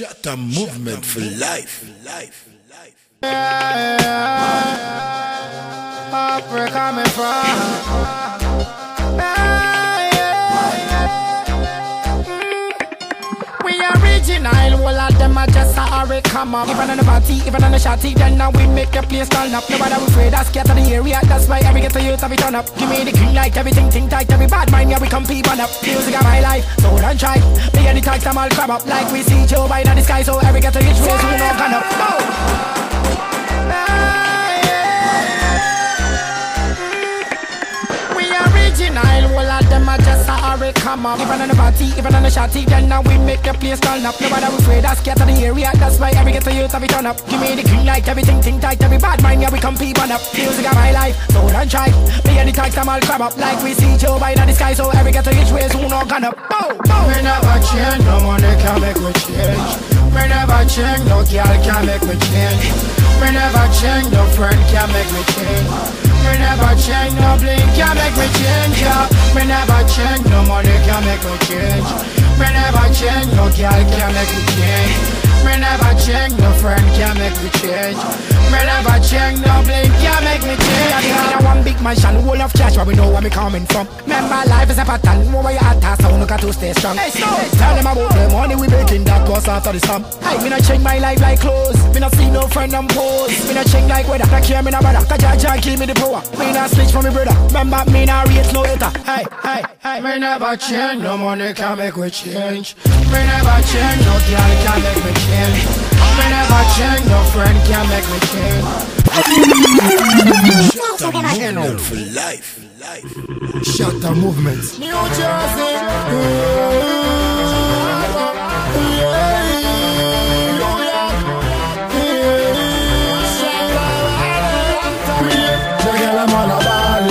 A movement for life. Life. Life. Up where coming from. All of them are just sorry come up. Even on the party, even on the shotty, then now we make the place turn up. Nobody afraid of scatter the area, that's why every get to youth, every turn up. Give me the green light, everything think tight, every bad mind, yeah, we come peep on up. Music of my life, so don't try. Me and the tags, I'm all crab up. Like we see Joe Biden in the sky, so every get to each we know gun up. Oh. Them are just sorry come up. Even on the party, even on the shotty, then now we make the place turn up. Nobody afraid of scatter the area, that's why every get to youth, every turn up. Give me the green light, everything think tight, every bad mind, yeah, we come peep on up. Music of my life, so don't try. Me and the I'm all crab up. Like we see Joe in the sky, so every get to each way, so no gun up. Bow, bow. Me never change, no money can make me change. Me never change, no girl can make me change. Me never change, no friend can make me change. Me never change, no blink can make me change. Yeah. Me never change, no money can make me change. Me never change, no girl can make me change. Me never change, no friend can make me change. Me never change, no blink can make me change. Yeah, one big mansion, whole of cash, but we know where me coming from. Remember, life is a pattern, where you at, so look at to stay strong. Hey, so, tell them about the money we making that goes after the sum. Hey, me not change my life like clothes, me not see no friend and pose. Me not change like weather, that care me no brother, cause Jah Jah give me the power. Me not switch for me brother, remember me not rate no hater. Hey, hey, hey. Me never change, no money can make me change. Me never change, no girl can make me change. Me never change, no friend can make me change. Shatta movement for life. Life. Shut the movement. New Jersey. The girl I'm all about.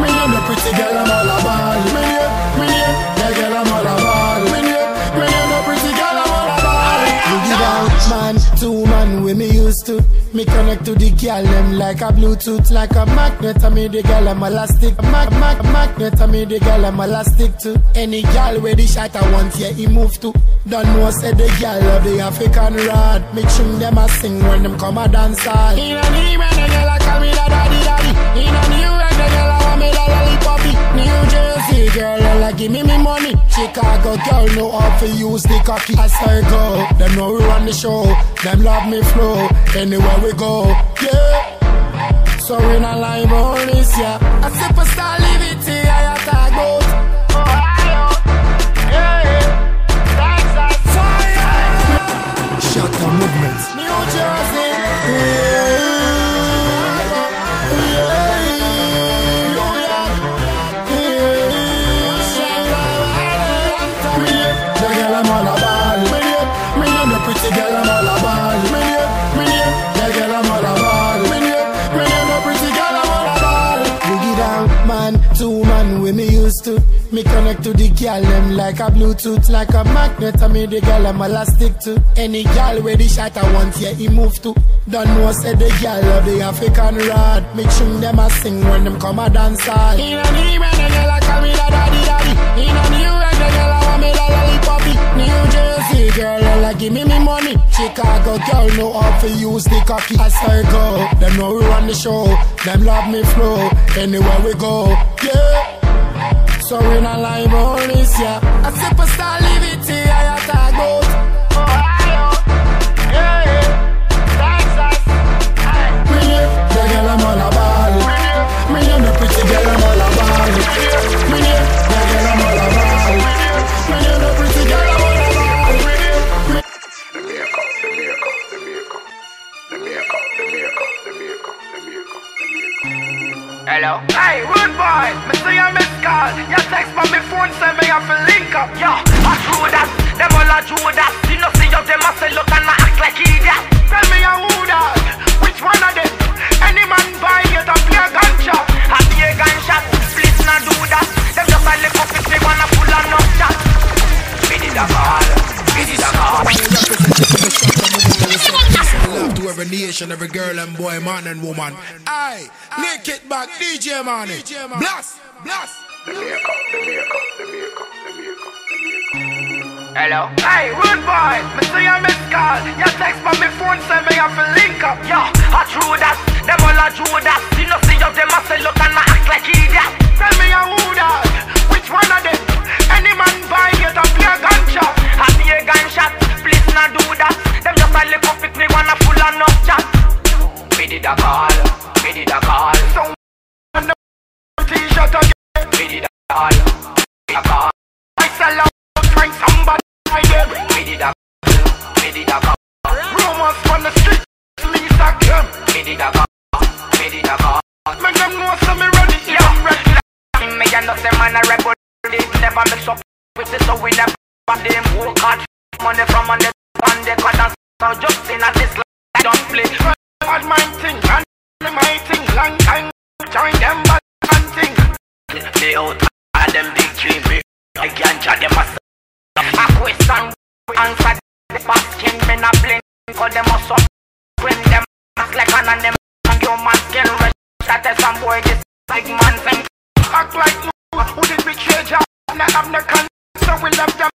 Me name the pretty girl I'm all about. Me used to. Me connect to the girl them like a Bluetooth, like a magnet. I me the girl I'm elastic, mag mag magnet. I me the girl I'm elastic to. Any girl where the shot I want, yeah, he move to. Don't know said the girl of the African rod. Me tune them a sing when them come a dance hall. In a knee when the girl a call me da daddy daddy. In a new when the girl a me da lollipoppy. New Jersey girl, a give me me money. Chicago girl no how to use the cocky. I say go, them know we run the show. Them love me flow anywhere we go. Yeah. So in a live on this, yeah. A superstar used to. Me connect to the girl them like a Bluetooth, like a magnet. I me the girl I'm elastic to. Any girl where the shot I want, yeah, he move to. Don't know said the girl of the African rod. Me tune them a sing when them come a dance hall. In a knee when the girl a call me da daddy daddy. In a new when the girl a want me da lollipoppy. New Jersey girl, a give me me money. Chicago girl know how to use the cocky. I say go, them know we run the show. Them love me flow anywhere we go. Yeah. So in a live on this, yeah. A superstar liberty, I attack both. Ohio, yeah. Texas, Me name, the girl I'm all about. Me name the pretty girl I'm all about. Me name, the girl I'm all about. Me name the pretty girl I'm all about. the makeup, the makeup, the makeup, the makeup, the makeup, the makeup, the makeup. Hello? Hey, rude boy, call. You text from me phone, say me have to link up. Yo, I true that, them all a Judas. You know see how them a say look and a act like idiot. Tell me a who that? Which one of them? Any man buy it and play a gunshot. I play a gunshot, please not do that. Them just a lick up it, they wanna pull on up that. Me did a call, me did a call. Love to every nation, every girl and boy, man and woman. Aye, lick it back, DJ Money. Blast, blast. Hello. Hey, rude boy, me see you miss call. You text me me phone say me have to link up. Yo, I true that. Them all a that. You know see of them a say look and a act like idiot. Tell me a who that? Which one of them? Any man buy get a out, all them big dream. I can't chat them a a question answer the basking men a blend Cause them a some when them act like an and them and your man can rest That is some boy this big man thing Act like you who did betray job Not have no con so we love them.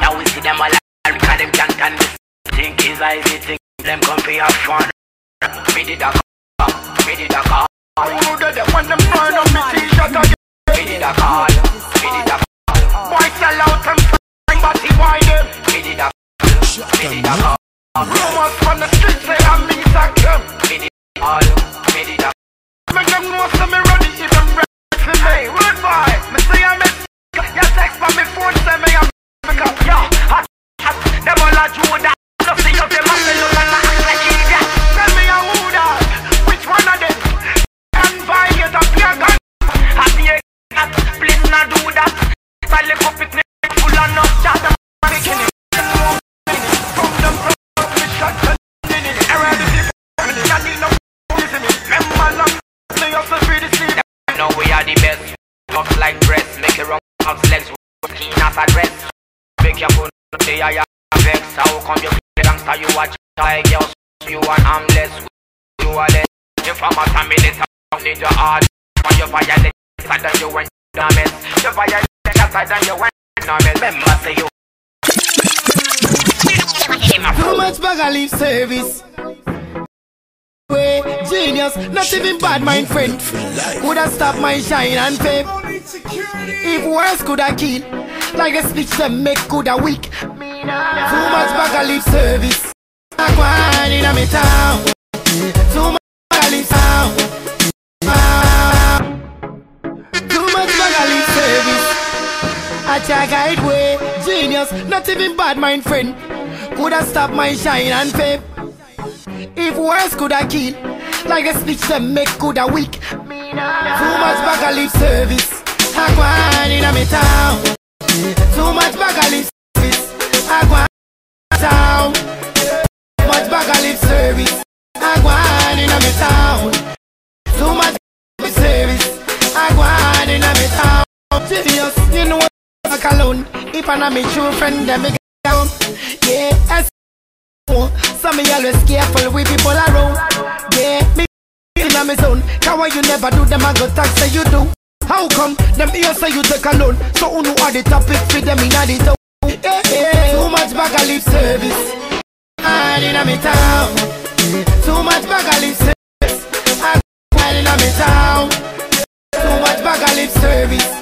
Now we see them all and because them can't can this Think is easy think. Them come for your fun. Me did a call, me did a call Who did it when them burn on me t-shirt Me did a call, me did a call. Boy sell out and them Me did a me did a call. Rumors from the streets say I'm me did a call, did a Make them know so me ready me boy, me say I'm You text me phone say me I'm Yo, hot, hot, a a not do that. Lick full of I'm making it From the and we are the best like breast, make it legs, as a dress Make your I am How come you gangster, you you You you from a need your heart, when you violate Sad than you went Too much bag of leave service. Way, genius, not even bad mind friend. Could have stopped my shine and fame. If worse could have kill, like the speech them make could have weak. Too much bag of leave service. I go in a town. Too much bag of leave sound. I try guide way, genius, not even bad mind friend. Could have stopped my shine and fame. If worse could have kill, like the speech them make could have weak. Too much bag lip service. I go on in a town. Too much bag lip service. I go on a town. Too much bag lip service. I go on in a town. Too much service. I go on in a town. Serious, you know what alone. If I'm not me true friend, then me down. Yeah, as so me always careful with people around. Yeah, me in me zone. Cause why you never do them, I go talk say you do. How come them here say you take alone? So who know all the topic for them in the town? Yeah, yeah. Too much bag of lip service. And in me town. Too much bag of lip service. And in me town. Too much bag of lip service.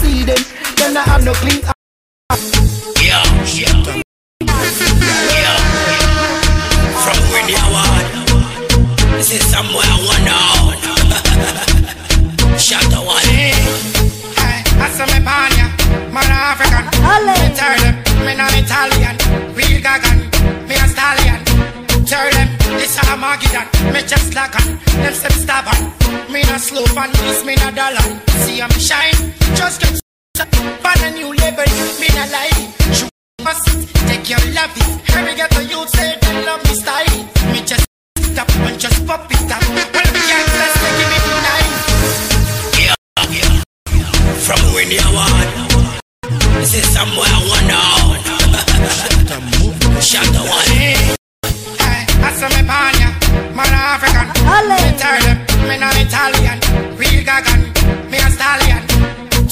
See them, them not have no clean. Yeah, yeah. From where they are This is somewhere I wanna Shut the one I saw me born ya, man African. Me tell them, me not Italian. Them, this Armageddon, me just like on. Them step stubborn, me not slow and this me not dollar. See I'm shine, just get on a new level, me not lie. Shoot must take your love it. Every get to you say they love me style. Me just stop and just pop it up. Well, me can't just take it tonight. From where they are This is somewhere I wanna Shut the one I saw me panya, man African. Me tell them, me no Italian. Real gagan, me a stallion.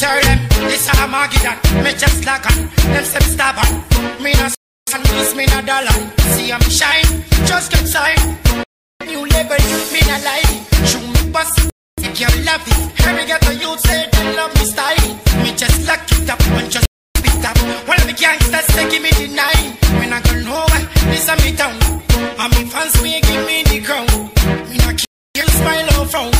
Tell them, this a Armageddon. Me just like on, them step stubborn. Me no and this me no dollar. See I'm shine, just get signed. New label, me no lie. Show me bust, if you love it. Every get a youth say they love me style. Me just lock it up and just beat up. One of the gangsters say give me the nine. When I go nowhere, this a me town. And me fans me give me the crown. Me not kill smile on front.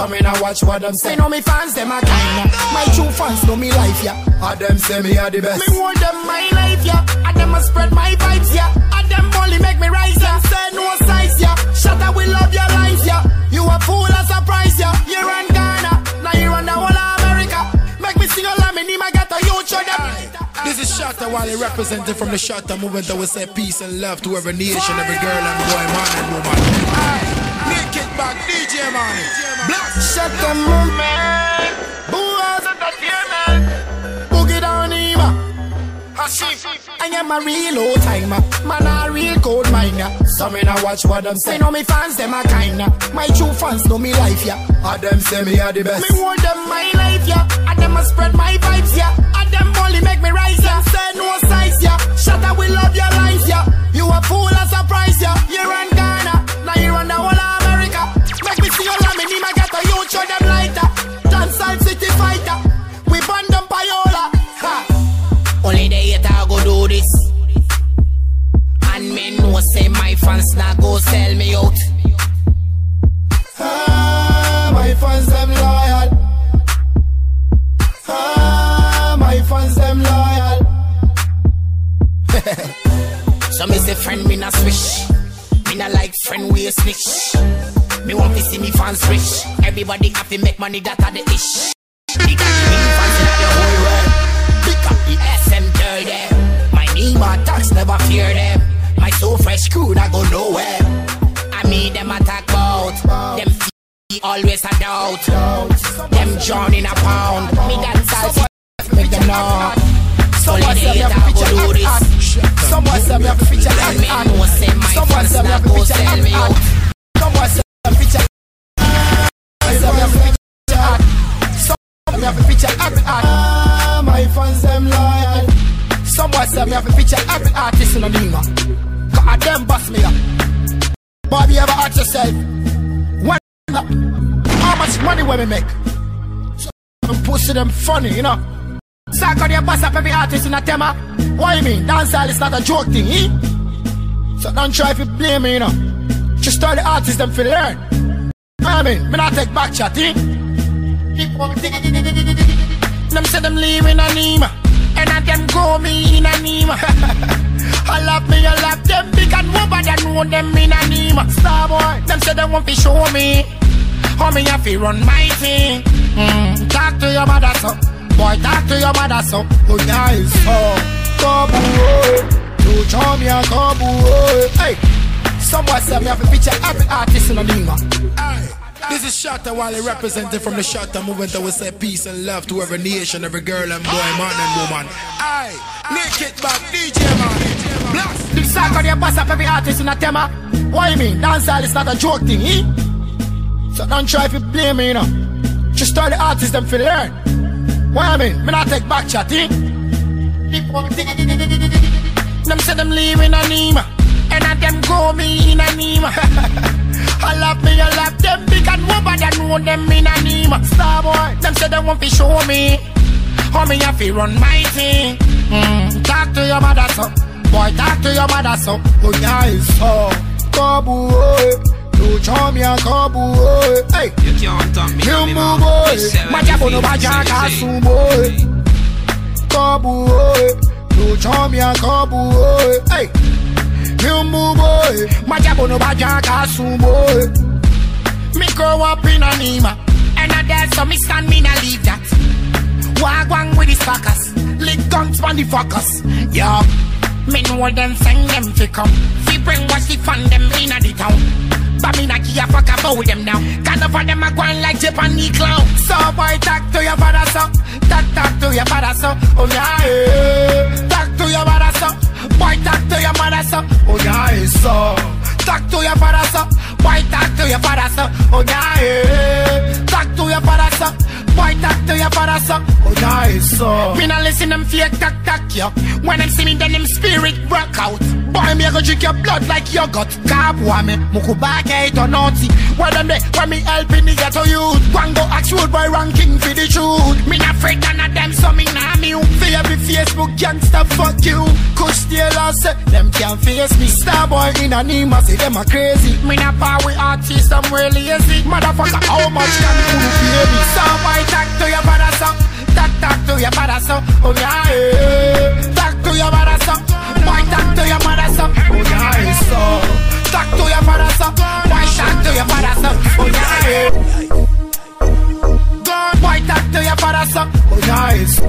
So me now watch what them say. Know me fans them a kinda. My true fans know me life yeah. All them say me are the best. Me want them my life yeah. And them a spread my vibes yeah. And them only make me rise yeah. Say no size yeah. Shut up we love your life yeah. You a fool a surprise yeah. You run Ghana, now you run the whole of America. Make me sing a lamb in my a huge show them. This is Shatta Wale representing from the Shatta movement that will say peace and love to every nation, every girl and boy, man and woman. I am a real old timer, man a real cold miner. So me now watch what them say. Know me fans them a kinda. My true fans know me life yeah. All them say me are the best. Me want them my life yeah. And them a spread my vibes yeah. And them only make me rise yeah. Say no size yeah. Shut up we love your life yeah. You a fool a surprise yeah. You run Ghana, now you run the fans not go sell me out. Ah, my fans them loyal. Ah, my fans them loyal. So me say friend me not swish. Me not like friend we a snitch. Me want to see me fans rich. Everybody happy make money that are the ish. The gang fans in the whole world. Pick up the SM girl them. My name attacks never fear them. So fresh crew that go nowhere. I mean them attack bout. Them f- always a doubt. Them drown in a pound. Me dance all make them know. So let the hater go do this. Someone say me have to feature And act know say my Someone say me not have to go feature me act Someone say me have to feature Someone say me have to feature act me have to feature every act Ah, my fans them loyal Someone say me have to feature every artist in the Nima Cause them boss me up Bobby ever ask yourself When How much money will we make? So, pussy them funny, you know Sack on your boss up every artist in a tema. What you mean? Dancehall is not a joke thing, eh? So don't try to blame me, you know. Just tell the artists them to learn. I mean, me not take back chat, eh? Them say them leaving Anima. And I them go me in Anima. I love me, I love them big and nobody know them in Anima. Starboy, them say they want to show me. How me have to run my thing. Mm, talk to your mother, so. Boy, talk to your mother, so. Oh, guys, oh. Kabu, oh. You show me a kabu, oh. Hey. Somebody say me have to feature every artist in the Nima. Aye. This is Shatta Wale representing from the Shatta movement that will say peace and love to every nation, every girl and boy, man and woman. Aye. It back, DJ man. Blast. Sack on your boss up every artist in a tema. You mean? Dancehall is not a joke thing, eh? So don't try to blame me, you know. Just tell the artists them to learn. I mean? Me not take back chatting. Them say them leave in Anima. And at them go me in Anima. I love me, I love them big and nobody know them in Anima. Starboy, them say they want to show me. How me have to run my thing. Mm, talk to your mother, so. Boy, talk to your mother, so. Oh, yeah, it's so. Kabu, oh. No charm ya kabu, oh. Hey. You can't tell me. Himbu, boy. Majabu, no bajaka, su, boy. Kabu, oh. No charm ya kabu. Hey. Himbu, boy. Majabu, no bajaka, su, boy. Me grow up in Anima. And I dare so me stand me na leave that. Wagwan with the suckers. Lick guns on the fuckers. Yo. Me know them send them fi come. Fi brainwash the fun them inna the town. But me not give a fuck about them now. Kind of them a going like Japanese clown. So boy, talk to your father so. Talk, talk to your father so. Oh yeah, yeah. Talk to your father so. Boy, talk to mother so. Oh yeah, so. Talk to father so. Boy, talk to father so. Oh yeah. Talk to father so. Boy, talk to your father so. Oh yeah, yeah, so. Me not listen them fake talk talk yo. When them see me, then them spirit break out. Boy, me a go drink your blood like yogurt. Kabwa me, muku back eight or naughty. Where them they, when me helping the ghetto youth. One go ask road boy ranking for the truth. Me not afraid none of them, so me nah mute. For every Facebook gangster, fuck you. Kush Taylor say, them can't face me. Starboy in a Nima say them a crazy. Me not power with artists, I'm really lazy. Motherfucker, how much can you pay me? Starboy, talk to your father, so. Talk, talk to your father, so. Oh yeah, yeah. Talk to your mother, so. Boy, talk to your mother, so. Oh yeah, yeah, so. Talk to your father, so. Boy, talk to your father, so. Oh yeah. Eh. Gone, boy, talk to your father, so. Oh yeah, yeah, so.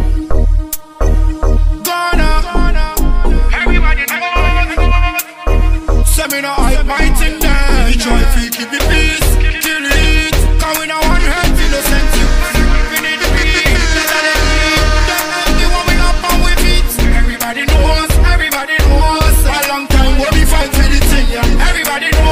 Everybody. Say me no hype my thing there. Try to keep the yeah. Everybody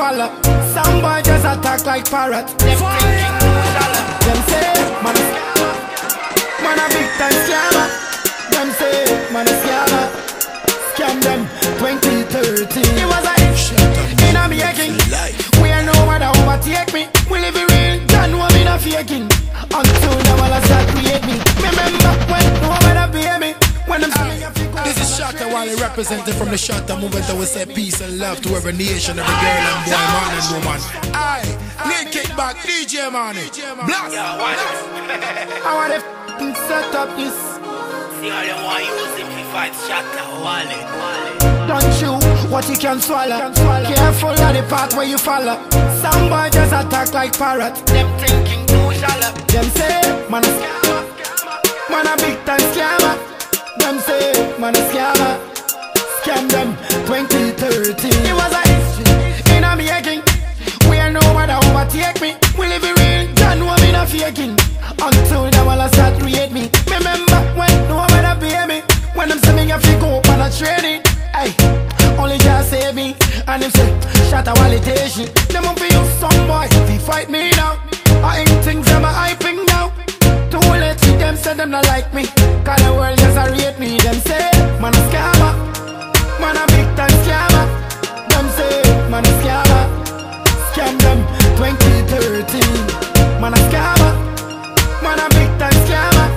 follow. Some boy just attack like parrot. Them say, man a scammer. Man a big time scammer. Them say, man a scammer. Scam them 2013. It was a in a making. We ain't know what overtake me. We live it real, done what me not faking. Until all I start create me. Remember when no one pay me. When them see me, I This is Shatta Wale representing from the Shatta movement that will say peace and love to every nation, every girl and boy, man and woman. Aye, Nick kick back, DJ Money. Blast! I wanna f***ing set up this. See how them want use him to simplified shatter, wallet, wallet. Don't chew what you can swallow. Careful of the path where you follow. Some boy just attack like parrot. Them thinking too shallow. Them say, man a scammer. Man a big time scammer. Them say, man a scammer. Scam them 2013. It was a history in a making. Where nobody overtake me. We live it real, John know me not faking. Until them all a start rate me. Remember when no one a pay me. When them say me to go up on a training. Hey, only just save me. And them say, shut a validation. Them up for you, some boy. You fight me now, I ain't things them a hyping now. Too late to them say them not like me. Cause the world just a rate me. Them say, man a scammer. Man a big time scammer. Them say, man a scammer. Scam them 2013. Man a scammer. Man a big time scammer.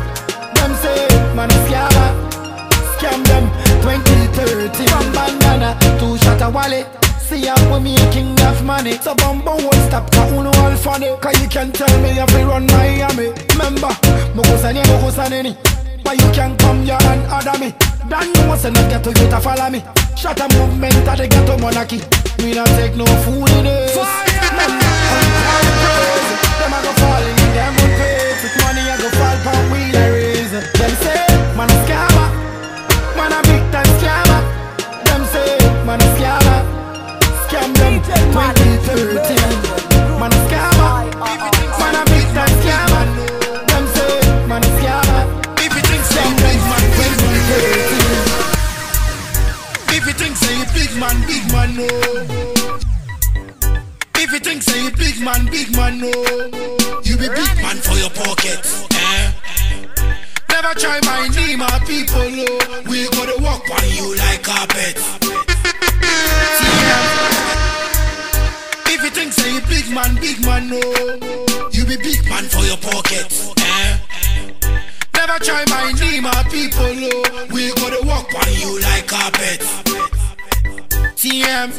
Them say, man a scammer. Scam them 2013. From bandana to Shatta Wale. See how we making enough money. So bumbo won't stop, cause uno all funny. Cause you can tell me if we run Miami. Remember, Mokosani, Mokosaneni. But you can come here and order me. Dan know say not get to you to follow me. Shatta movement at the ghetto monarchy. We not take no food in I'm crying. Them a go fall in them face. With money I go man, big man, no. You be big man for your pocket. Eh? Never try my name, my people, no. We gotta walk on you like carpet. If you think say you big man, big man, no. You be big man for your pocket. Eh? Never try my name, my people, no. We gotta walk on you like carpet. TM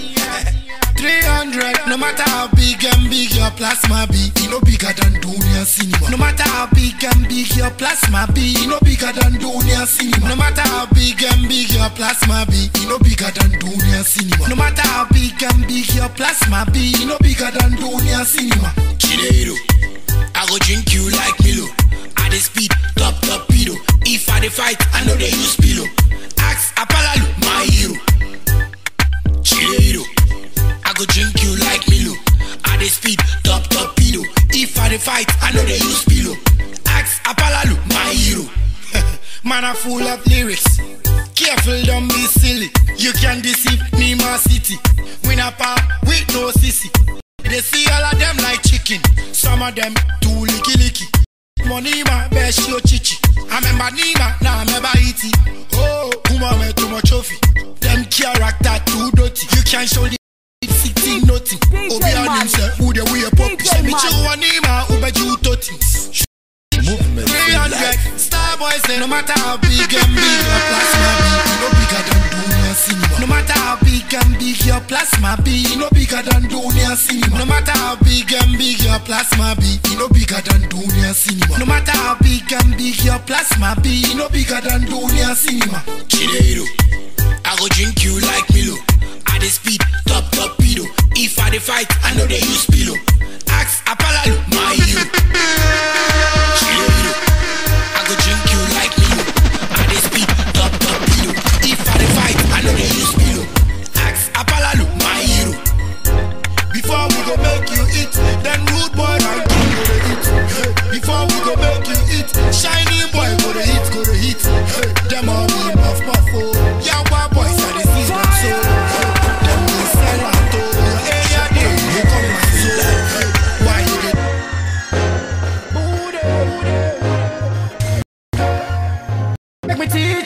300 No matter how big and big your plasma be You no bigger than Dunia Cinema. No matter how big and big your plasma be You no bigger than Dunia Cinema. No matter how big and big your plasma be You no bigger than Dunia Cinema. No matter how big and big your plasma be You no bigger than Dunia Cinema. Chineiro I go drink you like Milo. I dey speed, top top pedo If I dey fight, I know they use pillow oh. Ask Apalalu, my hero Chileiro. I go drink you like Milo. I dey speed, top top pedo. If I dey fight, I know they use pillow. Ask Apalalu, my hero. Man, I full of lyrics. Careful, don't be silly. You can deceive me, my city. Win a power with no sissy. They see all of them like chicken. Some of them too licky licky. Money ma best yo chichi. I remember Nima, now I remember Iti. Oh, Kuma me too much trophy. Them character too dirty. You can't show the 16 nothing. Obi Anim say, who the way a pop. Say me chill Nima, ube ju toti. Movement. 300 Star boys say no matter how big and big your plasma be, you no bigger than Dunia Cinema. No matter how big and big your plasma be, you no bigger than Dunia Cinema. No matter how big and big your plasma be, you no bigger than Dunia Cinema. No matter how big and big your plasma be, you no bigger than Dunia Cinema. Chineiro, I go drink you like Milo. I dey speed, top top pedo. If I dey fight, I know they use pillow. Ask Apalalu, my hero.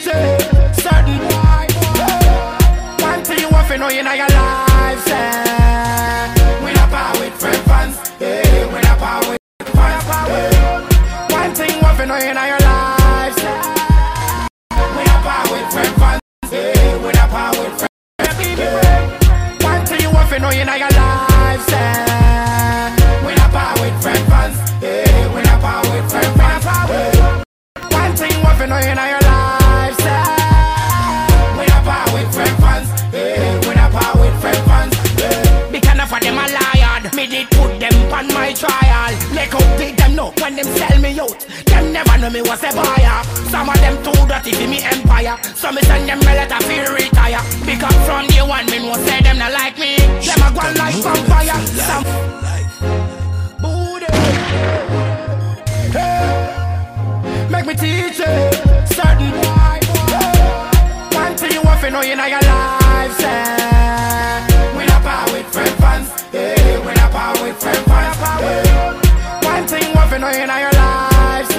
You certain One thing you have to know in your life, say know your say We power with fans, we power with fans. One thing you to know in your say We not power with fans, we power with fans. One thing you to know in your on my trial. Make up with them know when them sell me out. Them never know me was a buyer. Some of them too dirty for me empire. So me send them a letter feel retire. Because from day one me no say them not like me. Them a go like vampire. Some booty. Hey, make me teach it. Certain boy. One thing you want to know in your life. Say. You know in your life.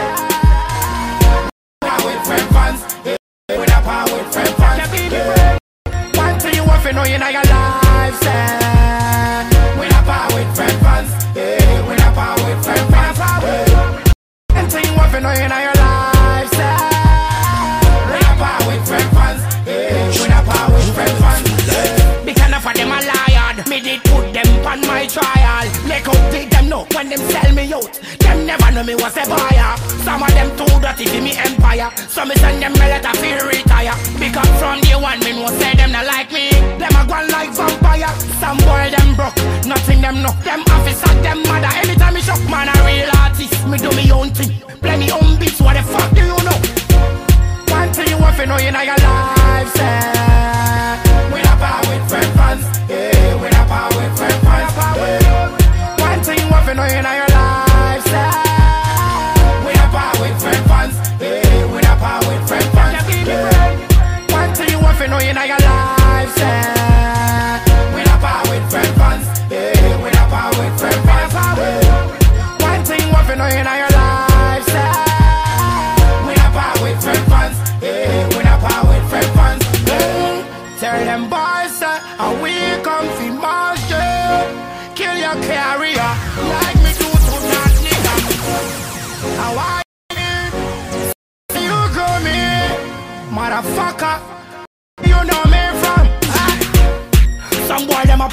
Power with friend fans. We not power with friend fans. Yeah. One thing you want to know in your life, say. We not power with friend fans. Yeah, we not power with friend fans. Yeah. One thing you want to know in your life, on my trial. Make out did them know when them sell me out. Them never know me was a buyer. Some of them too dirty for me empire. So me send them a letter feel retire. Because from day one me know say them not like me. Them a gone like vampire. Some boy them broke, nothing them know. Them officer them mother. Anytime me shock man a real artist. Me do me own thing, play me own beats. What the fuck do you know? One thing you want to know in your life, say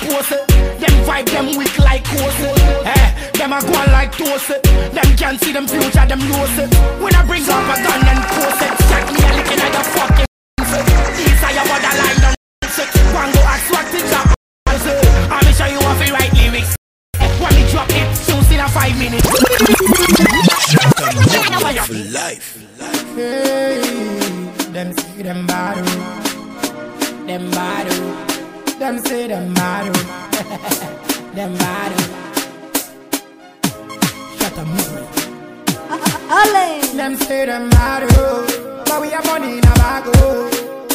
pose. Them vibe them weak like course Eh, them a go on like toast. Them can't see them future, them lose it. When I bring up a gun and pose it, check me a licking at the fucking These are your borderline, don't it. One go ask what it up. I'ma show you off the right lyrics. When me drop it, soon in a five minutes. For life. Hey, them say them bad, them bad. Them say them bad, oh. them bad. oh. Shut up, movement. Them say them bad, oh. but we have money in a bag. Oh.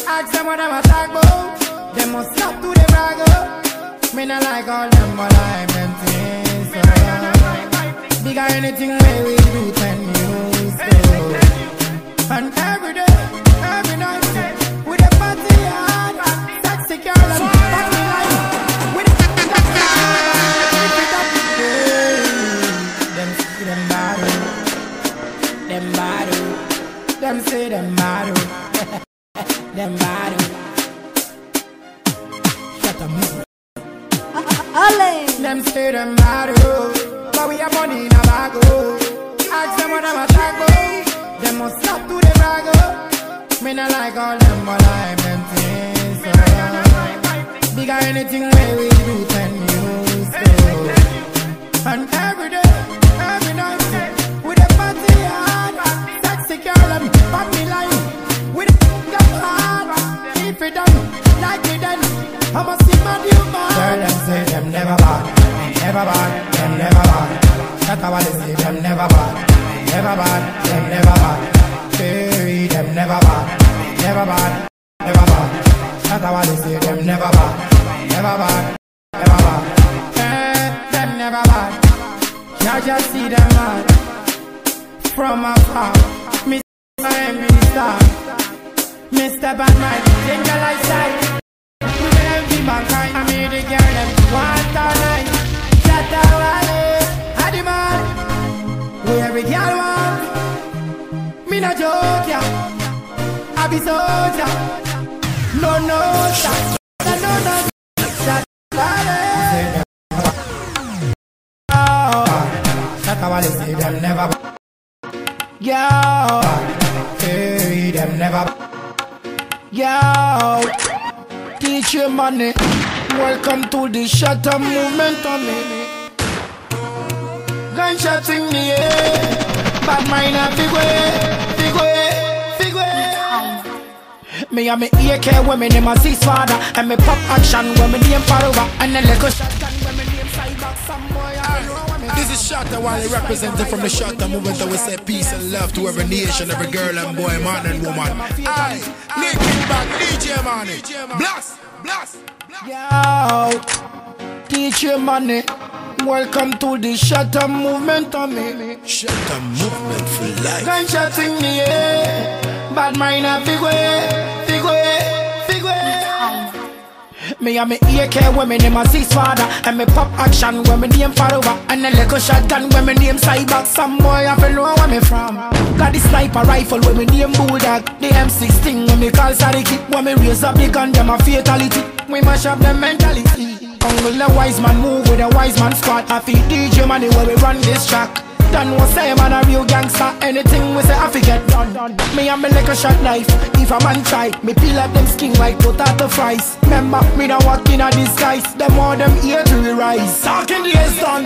Ask them what them attack, oh. Them must stop to the brag. Oh. Me not like all them, but I'm them things, oh. Bigger anything where we do ten news, oh. And every day, every night, say them oh. them oh. Shut up, move. Them say them oh. but we have money in a bag, oh. Ask them what I'm attack, oh. Them must stop to the brag, oh. Me not like all them, but I'm things, oh. Bigger anything where we do never bad, them never bad. Say them never bad, never bad, them never bad. Hey, them never bad, never bad, never bad. Say them never bad, never bad, never bad. Eh, them never bad. Now just see them mad from afar. And me star. Me step on my finger like side. Me empty mankind. I mean the girl them want all night. Shut up, Wale. I demand. Where every girl want. Me not joke, yeah. I be soldier. No, no, stop. No, no, no. That's how I them never. Yo, hey, them never. Yo, teach your money. Welcome to the Shatta movement on me. Gunshots in the air. Bad mind and fig way, fig way, fig way. Me and me AK when me name a six father And me pop action when me name Faruba And then little shotgun when me name Cyber Some boy I know when me This is Shatta Wale representing from the Shatta movement that we say peace and love to every nation, every girl and boy, man and woman. Aye, Linkin Back, DJ Money, blast, blast. Yo, DJ Money. Welcome to the Shatta movement on me Shatta movement for life. Gunshot in the air. Bad mind and fig way, fig way, fig way Me and me AK when me name a six father And me pop action when me name Faruba And a little shotgun when me name Cyber. Some boy I feel know where me from. Got the sniper rifle when me name Bulldog. The M16 when me call Sariki When me raise up the gun them a fatality We mash up them mentality. Uncle the wise man move with a wise man squad. I feel DJ money where we run this track. Done was say man a real gangster. Anything we say I fi get done. Me and me like a shot knife. If a man try Me peel up them skin like potato fries. Remember me not walk in a disguise. Them all them here to the rise. Talking the done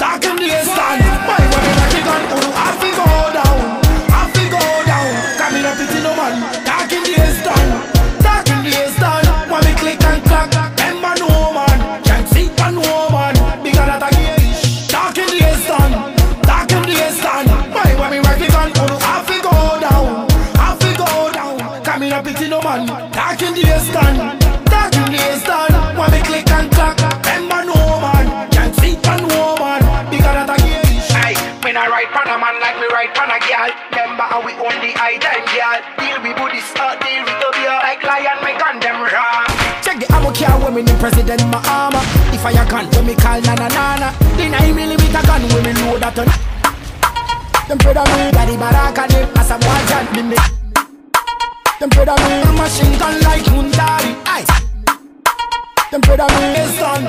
Talking the done. My women a kick on Uru I fi go down. I fi go down. Coming up pity no man Talking the ace done Talking the ace done When me click and clack Remember no man Can't see one woman Bigger than a Aye, me not ride pan a man like me ride pan a girl. Remember how we own the high time girl. Deal with booty start uh, deal with the. Uh, like lion, me gun them wrong. Check the ammo car when me name President Mahama If I a gun when me call Nana Nana The 9 millimeter gun when me load that on Them brother me Daddy Baraka them as a one me me Them brother me Machine gun like Hyundai. Aye. Them brother me Is done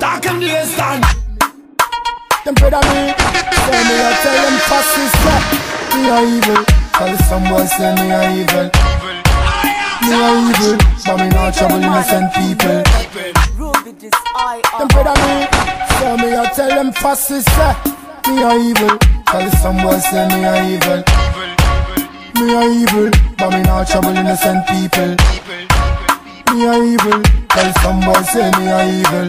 Dark and the is done Them brother me Say me I tell them fascists that Me a evil. Tell some boys say me a evil. Me a evil. But me not trouble innocent people. Them brother me So me I tell them fascists that Me a evil. Tell some boys say me a evil Me a evil But me not trouble innocent people. Me a evil Tell some boys say me a evil.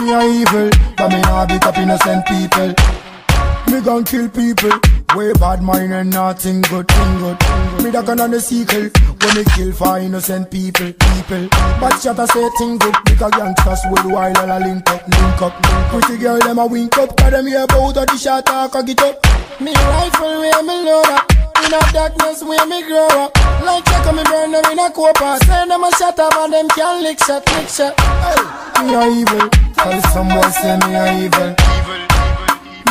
Me a evil But me not beat up innocent people me gon' kill people. Way bad mind and nothing good, thing good. Me da gun on the sequel. When me kill for innocent people, people. But shot I say thing good. Because gangsters while all a link up, link up. Pretty girl them a wink up. Cause them hear about the shot I get up. Me rifle where me load up. In a darkness where me grow up. Like check on me burn them in a copper. Say them a shot up and them can lick shot, lick shot. Hey. Me a evil. Tell some boys say me a evil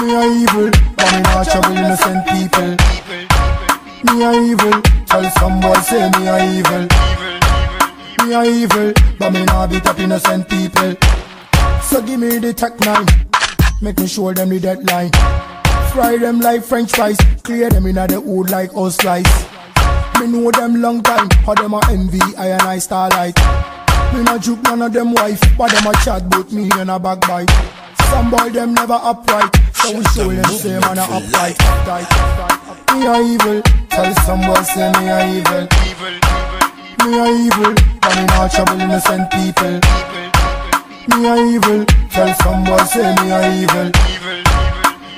me a evil, but me not trouble innocent people. Me a evil, tell some boy say me a evil. Me a evil, but me not beat up innocent people. So give me the tech nine, make me show them the deadline. Fry them like French fries, clear them inna the hood like house slice. Me know them long time, how them a envy, I and I starlight. Me not juke none of them wife, but them a chat bout me and a backbite. Some boy them never upright, so we show them say man a upright, upright, upright. Me a evil, tell some boy say me a evil. Me a evil, but me not trouble innocent people. Me a evil, tell some boy say me a evil.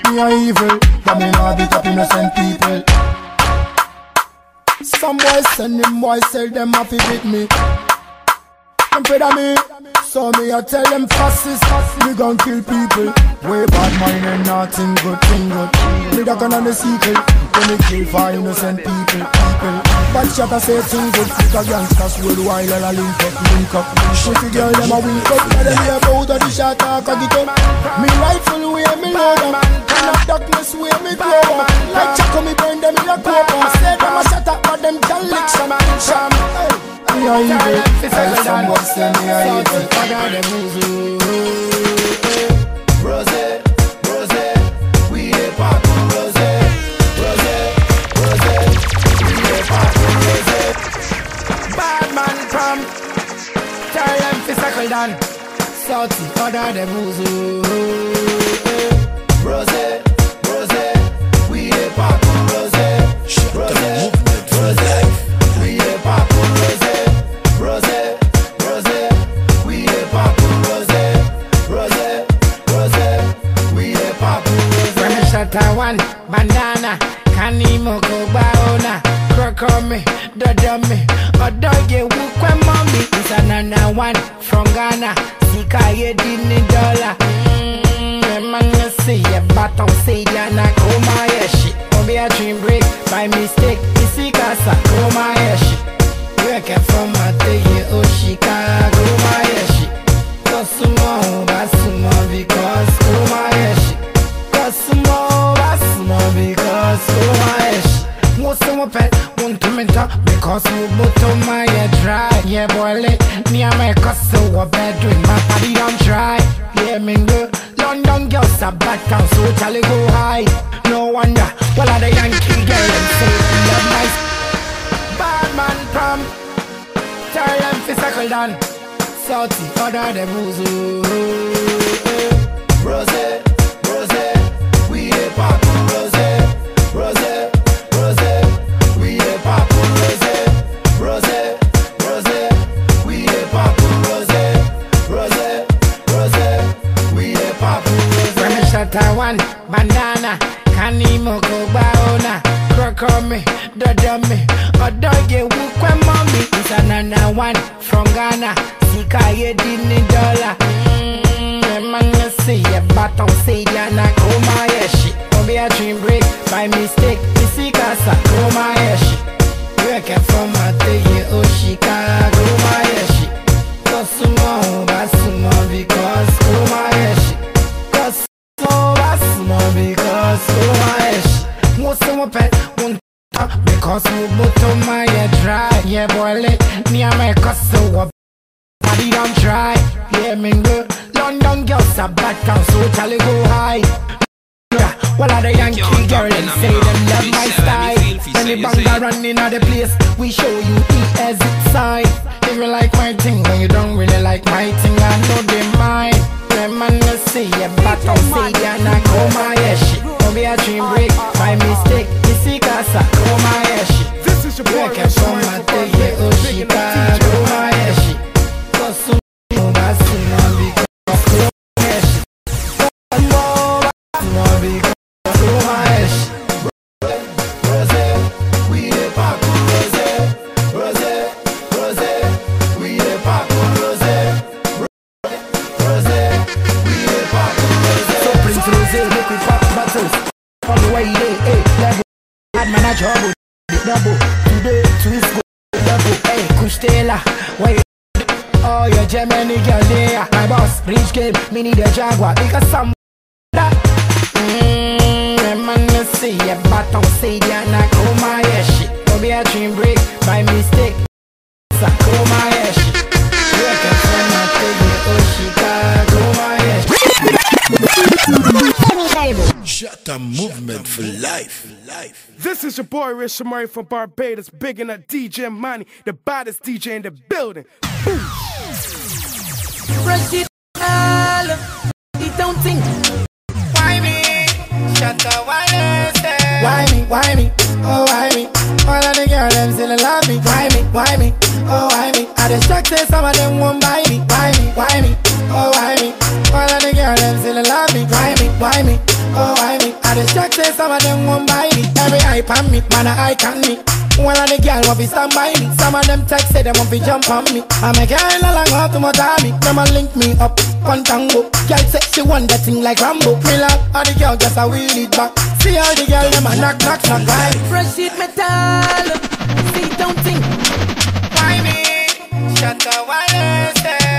Me a evil, but me not beat up innocent people. Some boys send them boys tell them happy with me. Me. So me I tell them fascists, we gon' kill people. Way bad mind and nothing good, thing good. Me da gun on the sequel, when me kill for innocent people, people. Bad shot I say thing good, because gangsters worldwide all a link up, link up. Pretty girl them a wink up, but them hear about the shot talk a get up. Me rifle where me load up, in the darkness where me grow up. Like Chaco me burn them in a copper. Say them a shot up, but them can lick some. Hey. Me a evil, tell someone say me a evil. We a part of Rose, Rose, Rose, we a part of Rose. Bad man from Tell circle down Salty, other them who's Rose, Kani moko baona Crook on me, dada me Odoye wukwe mommy It's a nana one from Ghana Sika dini dollar Mmm, say a dream break by mistake from a oshika Koma ye basumo because Musu mo pet, want to Because we both on my dry Yeah boy lit, me and my cousin were bedroom My body don't try Yeah me go London girls are back down so Charlie go high. No wonder, well are the Yankee girl and say love my Bad man prom Tell them circle down. Salty, other the booze Rose, rose, we a pop From banana, shot one Kani moko baona Crook on me, dada me Odoye wukwe mommy It's a nana one from Ghana Sika ye dini dollar Mmm, man see ya ya na koma ye shit Obi a dream break by mistake Isi kasa koma ye shit Weke from a teye oshika Koma because koma ye shit Musu mo pet, won't talk because we both on my head dry. Yeah boy lit, me and my cousin were body don't try Yeah me go, London girls are back down so Charlie go high. Yeah, well, are the Yankee girl and say them love my style. Any banga running out the place, we show you E as it side. If you like my thing, when you don't really like my thing, I know they mind. Them man no see ya, but I'll say ya na koma yeah shit. Don't be a dream break, my mistake. Isi kasa koma yeah shit. This is your boy, Weke from my day, yeah, Oshika, from the way they, hey, level. Bad man a trouble, double. Today twist go double. Hey, Kustela, why? Oh, your Germany girl there. My boss, rich game, me need a Jaguar because some that. Mmm, man, you see but don't say ya na koma yeah shit. Don't be a dream break by mistake. Sa koma yeah shit. You can find my thing, oh Chicago, yeah shit. Shut the movement for life. Life. This is your boy Rich Shamari from Barbados, big in that DJ Money, the baddest DJ in the building. Rashid Al, he don't think. Why me? Shut up, why you say? Why me? Why me? Oh, why me? All of the girls them still love me. Why me? Why me? Oh, why me? I just check say some of them won't buy me. Why me? Why me? I just check say some of them won't buy me. Every hype on me, man, I can me. One of the girls want be stand by me. Some of them text say they want to jump on me. I make girl along how to my me. Them a link me up on tango. Girl say she want that thing like Rambo. Me love all the girl just a wheel it back. See all the girl them a knock knock knock right. Fresh sheet metal. See, don't think. Why me? Shut up, why?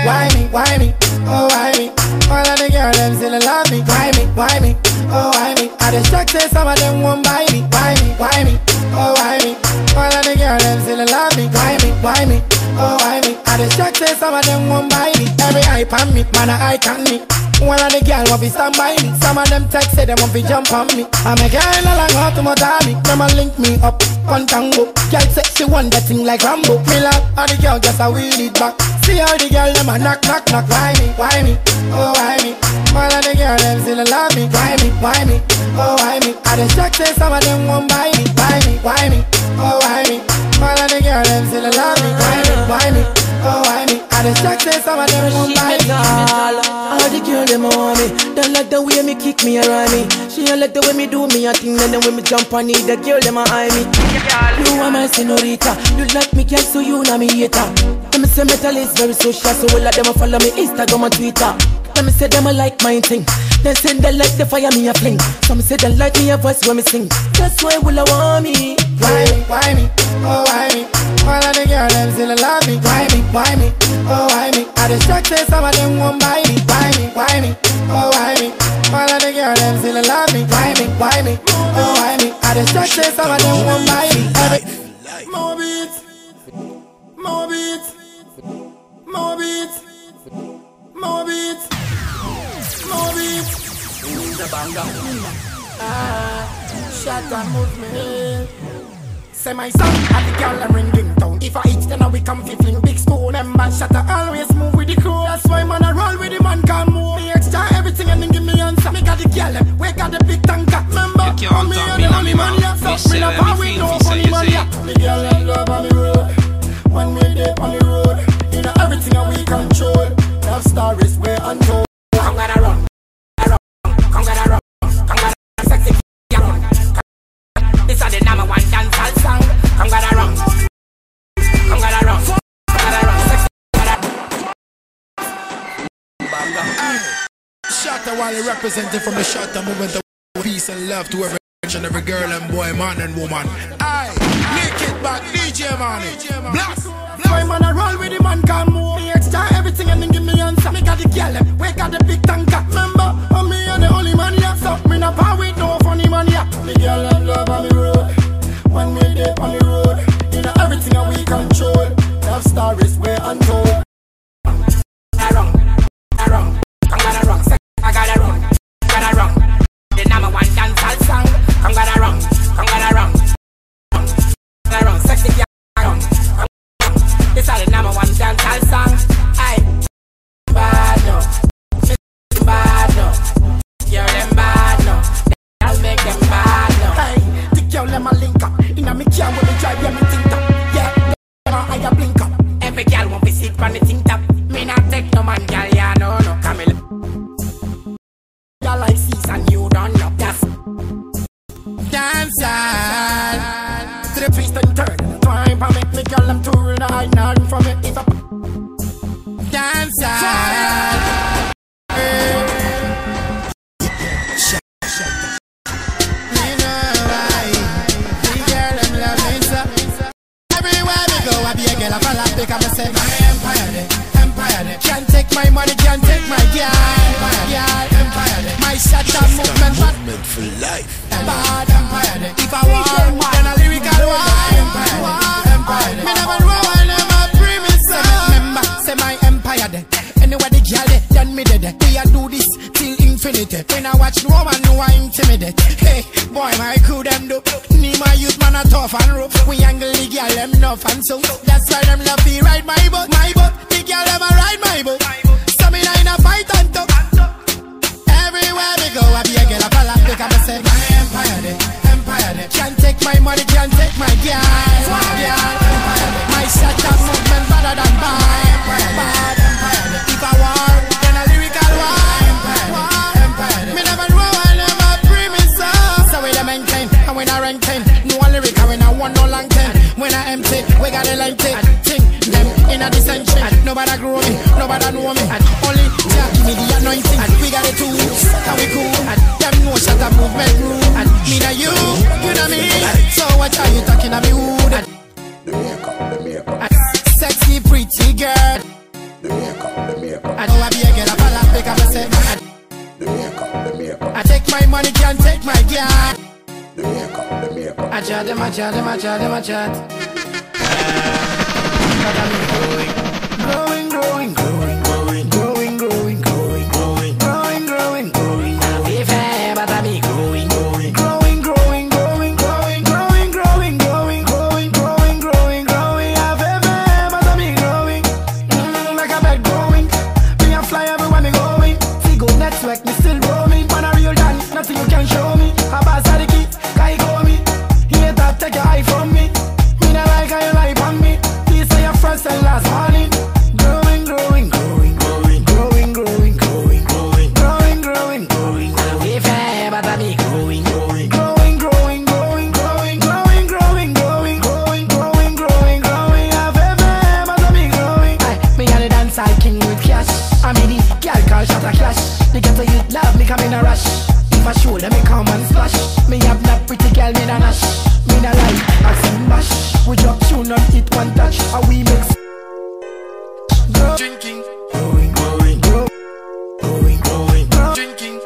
Why me? Why me? Oh why me? All of the girls them still love me. Why me? Why me? Oh why me? I just check say some of them won't buy me. Why me? Why me? Oh why me? All of the girls them still love me. Why me? Why me? Oh why me? I just check say some of them won't buy me. Every hype on me, man I can me. One of the girls want to stand by me. Some of them text say they want to jump on me. I'm a girl along how to my me. Them a link me up on tango. Girl say she want that thing like Rambo. Me love all the girl just a wheel it back. See all the girl them a knock knock knock. Why me? Why me? Oh why me? All of the girl them still love me. Why me? Why me? Oh why me? I just check say some of them won't buy me. Why me? Why me? Oh why me? All of the girl them still love me. Why me? Why me? Oh why me? I just check say of them won't buy me. All the girl them want me. Don't like the way me kick me around me. She don't like the way me do me a thing. And then when me jump on it, the girl them a eye me. You are my senorita. You like me, girl, so you know me hater. Let me say metal is very social, so all of them a follow me Instagram and Twitter. Let me say them a like my thing. They say they like the fire me a fling. Some say they like me a voice when me sing. That's why will I want me. Why me, why me, I distracted some of them won't buy me Why me, why me, oh why me? All of the girls them still love me. Why me, why me, oh why me? I distracted some of them won't buy me. Every More beats. More beats. More beats. More beats. More beats. The banger. Ah, shut up, move me. Say my song, and the girl a ringing down. If I hit, then I we come fling. Them bad Shatta always move with the crew. That's why man I roll with the man can move. Me extra everything and then give me answer. Me got the girl, them, we got the big tanker. Remember, You can't me and me the only man yeah. So me say not let me power with feel no funny man yeah. The girl them love on the road. When we dey on the road, you know everything that we control. Love stories we untold. I'm gonna run. Come gonna come gonna run, sexy young. This are the number one dancehall song. Come gonna run, Shatta Wale representing from the Shatta movement of peace and love to every bitch and every girl and boy, man and woman. Aye, naked back, DJ Money. Blast. Boy, man, I roll with the man can move. Me extra everything and then give me answer. Me got the girl, eh? we got the big tanker. Eh? Remember, I'm me and the only man, yeah. So me not power with no funny man, yeah. The girl them love on the road. When we dey on the road, you know everything that we control. Love stories we untold. Come gonna run, come gonna sexy young. Run. This are the number one dancehall song. Aye, bad no, bad no. Girl them bad no, I'll make them bad no. Hey, the girl them a link up. Inna me car when me drive, yeah me think up. Yeah, them a higher blink up. Every girl want to sit on the thing top. Me not take no man, girl, dancehall. To the twist and turn, twine for me. Me girl them touring, I nothing from it. If I dancehall. Everywhere we go, I be a girl, I fall like because I say my empire, day, empire, day. Can't take my money, can't take my girl, girl, empire. My shot movement, Movement for life. bad. If I want, then a lyrical war, empire. Me never know, I never premise. Remember, say my empire, day. Anywhere the girl, day, then me dead. We a do this till infinity. When I watch no one, no I intimidate. Hey, boy, my crew them do. Me my youth man a tough and rough. We angle the girl them enough and so. That's why them love me ride my boat, my boat. The girl them a ride my boat. So me not in a fight and talk. Everywhere we go, I be a girl a like because I say my empire day. Can't take my money, can't take my girl, girl. Empire. My and movement better than bad, bad. If I war, then a lyrical war, war. Me never know, I never premise So we the maintain, and when I rank ten, no one lyric, and when I want no long ten. When I empty, we got thing. Them in a dissension, nobody grow me, nobody know me. Only Jah give me the anointing. We got the tools, how we cool. Them know Shatta movement rule. Me na you, you know me. So what are you talking about me wood? The makeup, the makeup, Sexy pretty girl. the makeup, the makeup, I know I be a girl, I fall like because I say the makeup, the makeup, I take my money, can't take my girl. the makeup, the makeup. I chat them, I chat them, I chat them, I chat. Growing, growing, growing, If I show them me come and splash. Me have that pretty girl me na nash. Me na like I see mash. We drop tune on it one touch. And we mix. Grow. Drinking, Going, going, Growing, Going, going, growing, grow. Growing,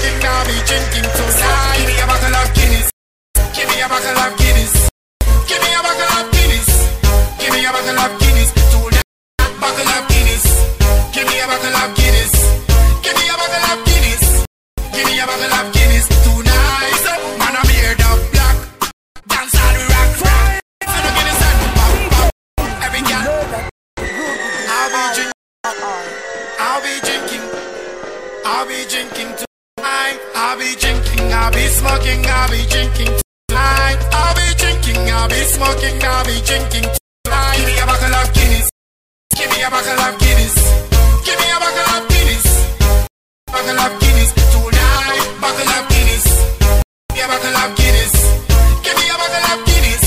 smoking. I'll be drinking tonight. Give me a bottle of Guinness. Give me a bottle of Guinness. Give me a bottle of Guinness. Give me a bottle of Guinness. I'll be smoking. I'll be drinking tonight. I'll be drinking. I'll be smoking. I'll be drinking tonight. Give me a bottle of Guinness. Give me a bottle of Guinness. Give me a bottle of Guinness. Bottle of Guinness tonight. Bottle of Guinness. Give me a bottle of Guinness. Give me a bottle of Guinness.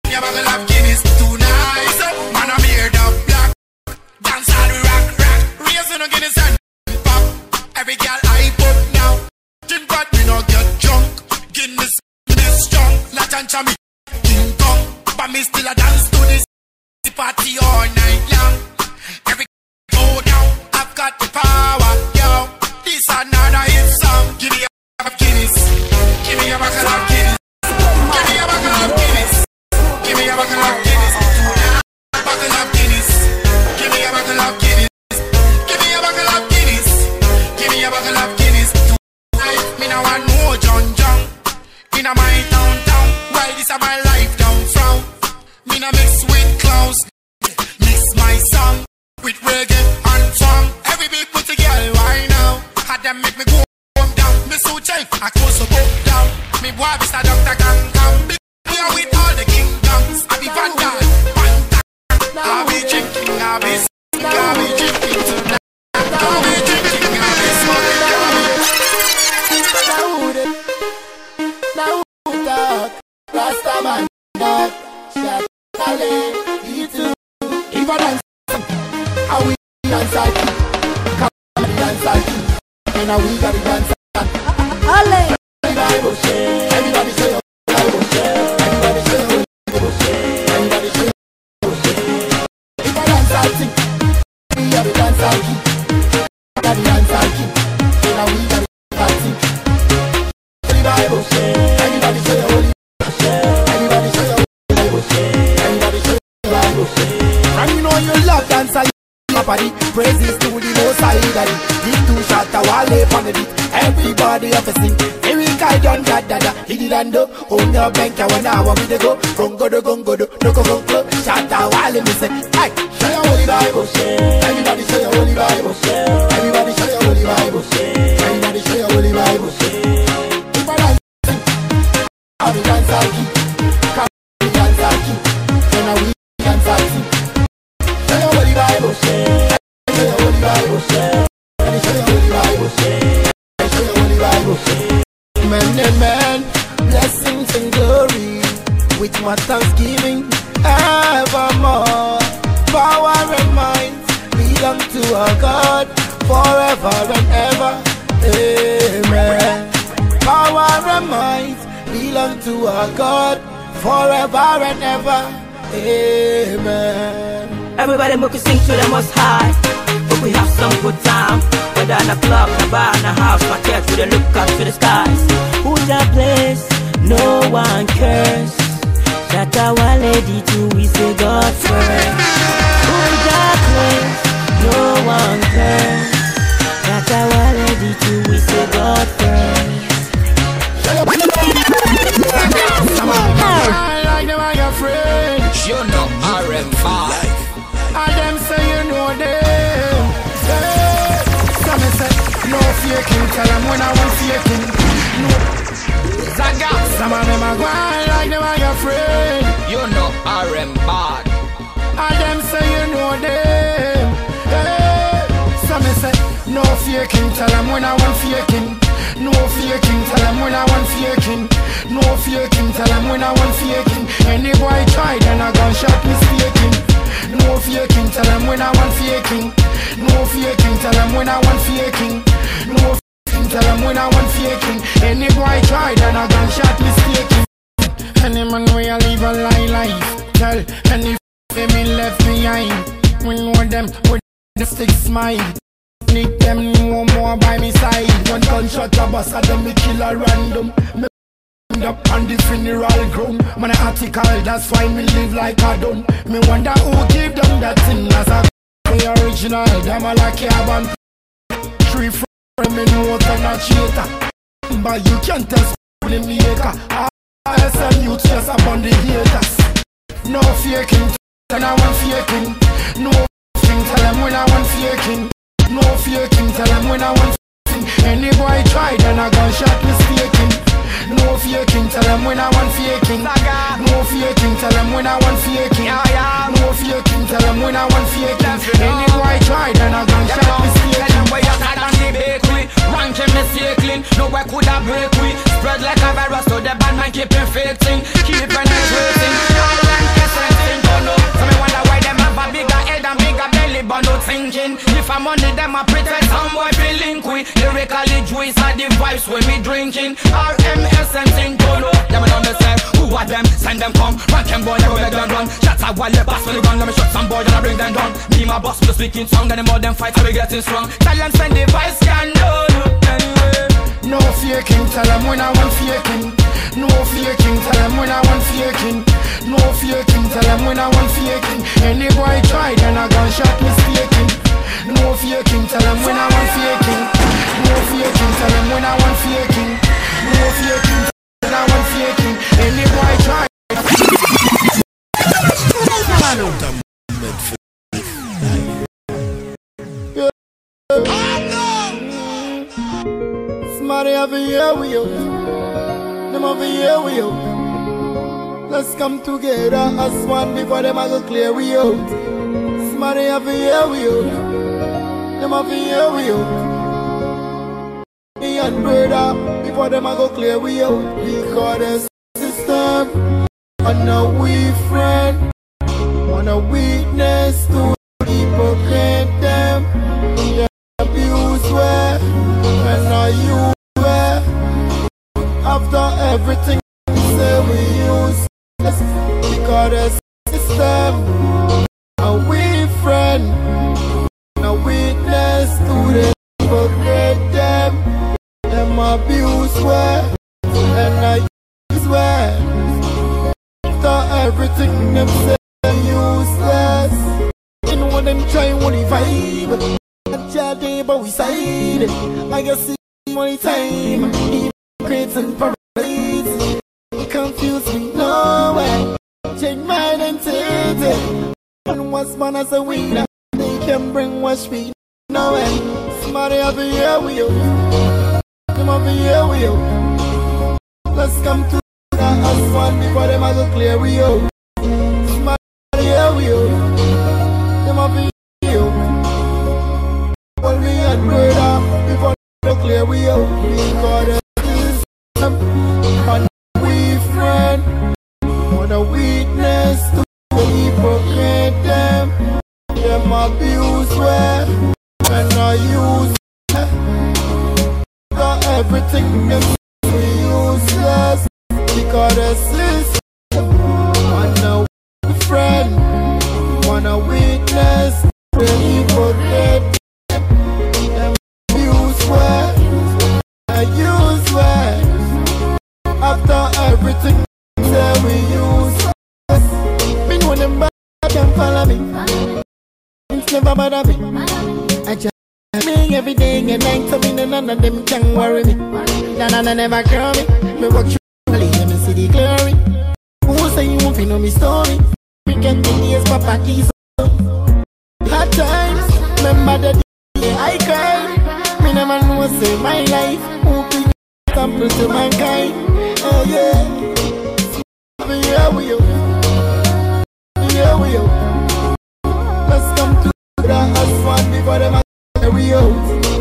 Give me a bottle of Guinness tonight. Man, I'm here, the black. Dance all the rock, rock. Raising no Guinness and pop. Every girl I put now. Drink but me no. Guinness, this this strong. La chancha me, King Kong. But me still a dance to this party all night long. Every go down, I've got the power, yo. This another hit song. Give me a Guinness. Give me a bottle of Guinness. Give me a bottle of Guinness. Give me a bottle of Guinness. Bottle of Guinness. Give me a bottle of Guinness. Give me a bottle of Guinness. Give me a bottle of Guinness. Tonight, me no want no John John. In a my town town. Why this a my life down from? Me no mix with clowns. Mix my song with reggae and funk. Every big pretty girl, why now? Had them make me go home down. Me so chill, I close up up down. Me boy, Mr. Doctor I dance, we dance like Come on, dance And now we got to dance say, everybody say say, everybody say say, everybody say say. We like And we got to dance like Holy Bible say, Body, praises to the most high daddy Give two Shatta Wale on the beat. Everybody have a sing. Eric I done da da. He did and do. On your bank I wanna want me to go. Gongo do gongo do. No go gongo Shatta Wale me say Hey Say your holy Bible. Everybody say your holy Bible. Everybody say your holy Bible. Everybody say your holy Bible. If I dance I'll be Amen, Blessings and glory With my thanksgiving evermore. Power and belong to our God Forever and ever. Amen. Power and belong to our God Forever and ever. Amen Everybody make we sing to the most high. But we have some good time. Whether in a club, in a bar, in a house, my kids to the look up to the skies. Who's that place? No one cares. That our lady too, we say God first. Who's that place? No one cares. That our lady too, we say God first. I like them and your friend. You know RM5. And them say you know them. Yeah. So me say, no faking, tell them when I want faking. No. Zaga. Some of them are going like them are your friend. You know RM bad. And them say you know them. Hey, So me say, no faking, tell them when I want faking. No faking, tell them when I want faking. No faking, tell them when I want faking. Any boy try, then I gun shot faking. No faking, tell them when I want faking. No faking, tell them when I want faking. No faking, tell them when I want faking. Any boy try, then I gun shot mistaking. Any man way I live a lie life. Tell any me left behind. We know them with the stick smile. Nick them no more by me side. One gunshot a bust at them me kill a random. Me end up on the funeral ground. Man a article, that's why me live like I done. Me wonder who give them that thing as a the original. Them a like carbon. Three from me know what not cheater. But you can't tell the maker. SM youth just upon the haters. No faking, and I want faking. No faking, tell them when I want faking. No faking, tell them when I want faking. Any boy try, then I gun shot mistaking. No faking, tell them when I want faking. No faking, tell them when I want faking. No faking, tell them when I want faking. Any boy try, then I gun shot mistaking. Where you got on the bakery. Ranking mistakenly No way could have break we. Spread like a virus So the bad man keep infecting Keep penetrating All and essence Don't know bigger But no thinking. If I'm money them a pretend Some boy feel link we Lyrically juice are the vibes when me drinking. RMS and thing Don't know Them oh me say. Who are them? Send them come. Ranking boy I go make them run Shots out while they pass when they gun Let me shot some boy and I bring them down. Me my boss with the speaking tongue And them all them fight I be getting strong. Tell them send the vice scandal Anyway No faking, tell them when I want faking. No faking, tell them when I want faking. No faking, tell them when I want faking. Any boy try, then I gun shot mistaking. No faking, tell them when I want faking. No faking, tell them when I want faking. No faking, tell when I want faking. Any boy try. Somebody a year with you. Them a year with you. Let's come together as one before them I go clear we out. Somebody have a year with you. Them have a year with you. Me and brother before them I go clear we out. Because the system and now we friend. Wanna witness to hypocrite them. The abuse where and now you where. After everything we say we use because abuse where and I where. After everything them say useless. Know what them try only vibe. Not day, but we side. I guess it's money time. Hypocrites and parades. Confuse me, no way. Change my identity. One was born as a winner. They can bring wash me, no way. Somebody a year with you. Them have a with. Let's come to as one before them I go clear with you. Somebody here with you. Them have a you. Hold me and brother before they clear with you. Because this and we friend. Wanna witness to the hypocrite them. Them abuse where and I use everything we useless. Because the system wanna friend. Wanna witness. The I use after everything say we use. Me know them can follow me. It's never bother me me every day and night so me no none of them can worry me. Nah nah nah never call me. Me walk through the let me see the glory. Who say you won't know me story? We get the days papa keys Hard times. Remember the day I cried. Me never know say my life Who be example to mankind. Oh yeah. Here you Me here with you Let's come to the as one before them we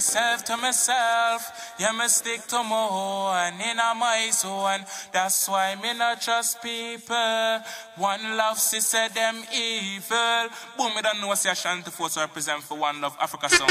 myself to myself. Yeah, me stick to my own in my zone. That's why me not trust people. One love, she said them evil. Boom, me don't know what's what Ashanti Force represent for One Love Africa System.